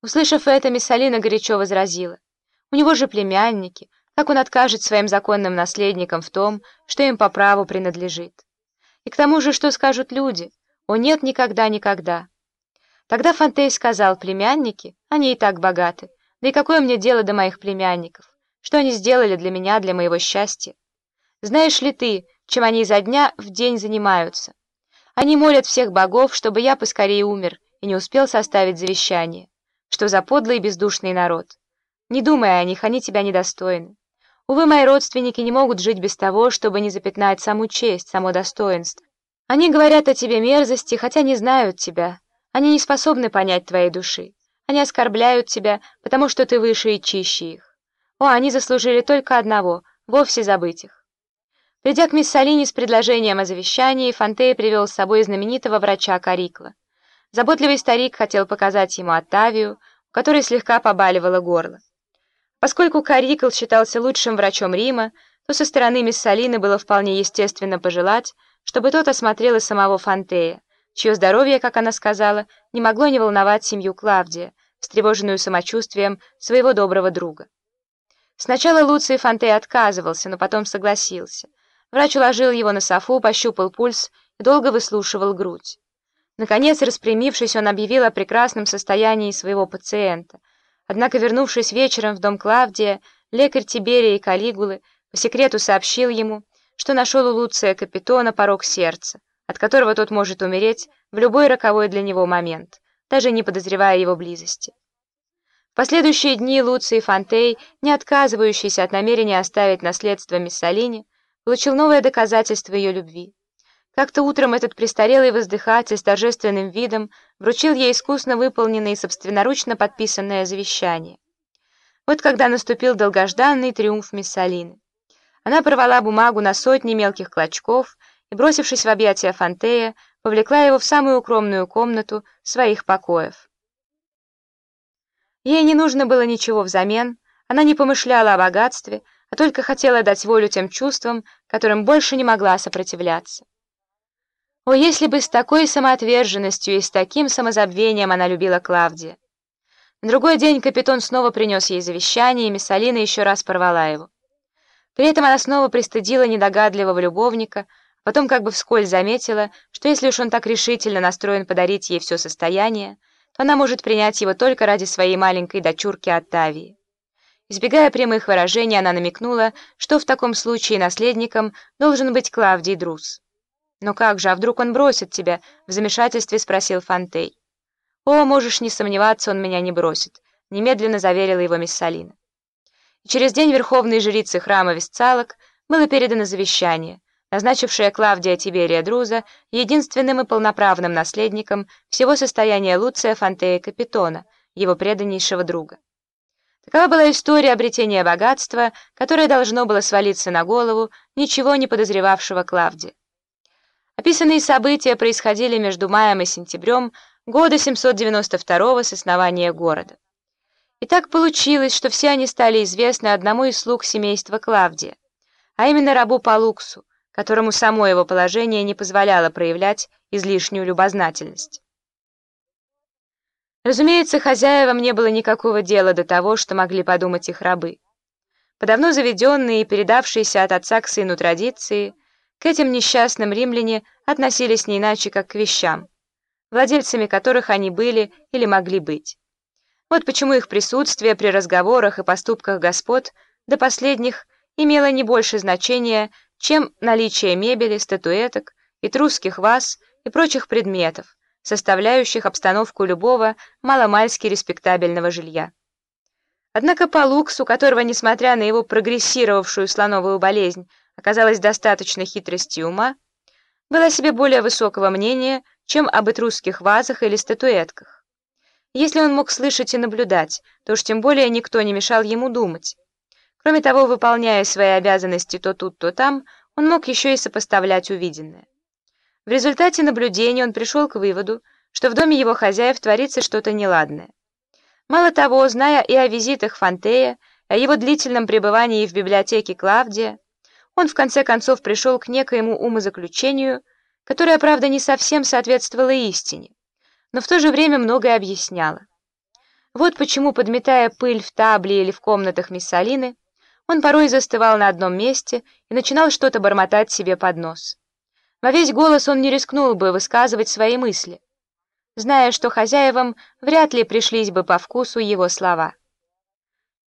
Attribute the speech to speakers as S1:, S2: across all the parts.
S1: Услышав это, Миссалина горячо возразила. У него же племянники, как он откажет своим законным наследникам в том, что им по праву принадлежит? И к тому же, что скажут люди? О нет, никогда, никогда. Тогда Фонтей сказал, племянники, они и так богаты, да и какое мне дело до моих племянников? Что они сделали для меня, для моего счастья? Знаешь ли ты, чем они изо дня в день занимаются? Они молят всех богов, чтобы я поскорее умер и не успел составить завещание. Что за подлый и бездушный народ? Не думай о них, они тебя недостойны. Увы, мои родственники не могут жить без того, чтобы не запятнать саму честь, само достоинство. Они говорят о тебе мерзости, хотя не знают тебя. Они не способны понять твоей души. Они оскорбляют тебя, потому что ты выше и чище их. О, они заслужили только одного — вовсе забыть их. Придя к мисс Салини с предложением о завещании, Фонтея привел с собой знаменитого врача Карикла. Заботливый старик хотел показать ему Оттавию, у которой слегка побаливало горло. Поскольку Карикл считался лучшим врачом Рима, то со стороны Миссалины было вполне естественно пожелать, чтобы тот осмотрел и самого Фонтея, чье здоровье, как она сказала, не могло не волновать семью Клавдия, встревоженную самочувствием своего доброго друга. Сначала Луций Фонтей отказывался, но потом согласился. Врач уложил его на софу, пощупал пульс и долго выслушивал грудь. Наконец, распрямившись, он объявил о прекрасном состоянии своего пациента. Однако, вернувшись вечером в дом Клавдия, лекарь Тиберия и Калигулы по секрету сообщил ему, что нашел у Луция Капитона порог сердца, от которого тот может умереть в любой роковой для него момент, даже не подозревая его близости. В последующие дни Луций Фонтей, не отказывающийся от намерения оставить наследство Миссалине, получил новое доказательство ее любви. Как-то утром этот престарелый воздыхатель с торжественным видом вручил ей искусно выполненное и собственноручно подписанное завещание. Вот когда наступил долгожданный триумф Миссалины. Она порвала бумагу на сотни мелких клочков и, бросившись в объятия Фантея, повлекла его в самую укромную комнату своих покоев. Ей не нужно было ничего взамен, она не помышляла о богатстве, а только хотела дать волю тем чувствам, которым больше не могла сопротивляться. О, если бы с такой самоотверженностью и с таким самозабвением она любила Клавдия! На другой день капитан снова принес ей завещание, и Миссалина еще раз порвала его. При этом она снова пристыдила недогадливого любовника, а потом как бы вскользь заметила, что если уж он так решительно настроен подарить ей все состояние, то она может принять его только ради своей маленькой дочурки Оттавии. Избегая прямых выражений, она намекнула, что в таком случае наследником должен быть Клавдий Друз. «Но как же, а вдруг он бросит тебя?» — в замешательстве спросил Фонтей. «О, можешь не сомневаться, он меня не бросит», — немедленно заверила его Миссалина. И через день верховной жрицы храма Весцалок было передано завещание, назначившее Клавдия Тиберия Друза единственным и полноправным наследником всего состояния Луция Фонтея Капитона, его преданнейшего друга. Такова была история обретения богатства, которое должно было свалиться на голову ничего не подозревавшего Клавдия. Описанные события происходили между маем и сентябрем года 792 с основания города. И так получилось, что все они стали известны одному из слуг семейства Клавдия, а именно рабу Палуксу, которому само его положение не позволяло проявлять излишнюю любознательность. Разумеется, хозяевам не было никакого дела до того, что могли подумать их рабы. По давно заведенные и передавшиеся от отца к сыну традиции – к этим несчастным римляне относились не иначе, как к вещам, владельцами которых они были или могли быть. Вот почему их присутствие при разговорах и поступках господ до последних имело не больше значения, чем наличие мебели, статуэток, этрусских ваз и прочих предметов, составляющих обстановку любого маломальски респектабельного жилья. Однако Палукс, у которого, несмотря на его прогрессировавшую слоновую болезнь, оказалась достаточно хитрости ума, было себе более высокого мнения, чем об этрусских вазах или статуэтках. Если он мог слышать и наблюдать, то уж тем более никто не мешал ему думать. Кроме того, выполняя свои обязанности то тут, то там, он мог еще и сопоставлять увиденное. В результате наблюдения он пришел к выводу, что в доме его хозяев творится что-то неладное. Мало того, зная и о визитах Фантея, о его длительном пребывании в библиотеке Клавдия, он в конце концов пришел к некоему умозаключению, которое, правда, не совсем соответствовало истине, но в то же время многое объясняло. Вот почему, подметая пыль в табле или в комнатах мисс Алины, он порой застывал на одном месте и начинал что-то бормотать себе под нос. Во весь голос он не рискнул бы высказывать свои мысли, зная, что хозяевам вряд ли пришлись бы по вкусу его слова.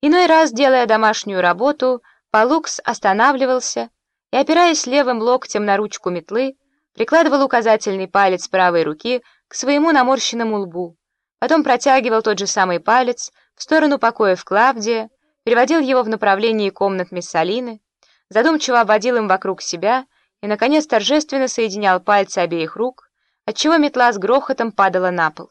S1: Иной раз, делая домашнюю работу, Палукс останавливался и, опираясь левым локтем на ручку метлы, прикладывал указательный палец правой руки к своему наморщенному лбу, потом протягивал тот же самый палец в сторону покоев Клавдия, переводил его в направлении комнат Миссалины, задумчиво обводил им вокруг себя и, наконец, торжественно соединял пальцы обеих рук, отчего метла с грохотом падала на пол.